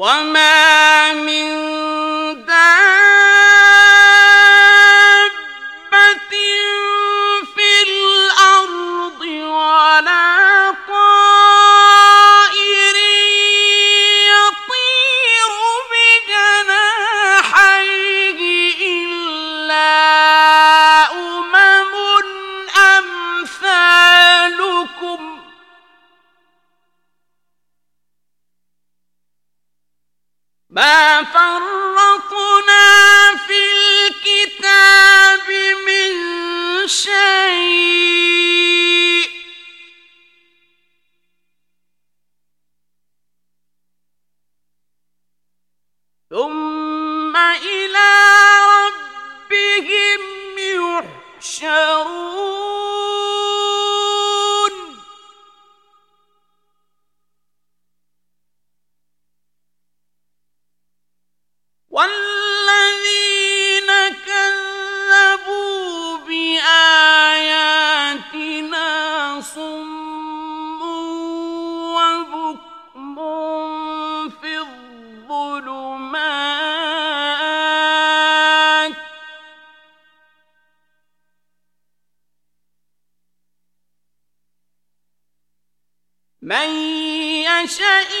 وما من دار الأرض من يشاء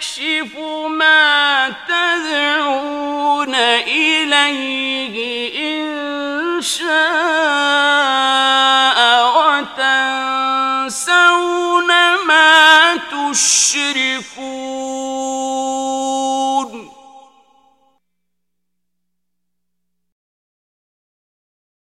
يكشف ما تدعون إليه إن شاء وتنسون ما تشركون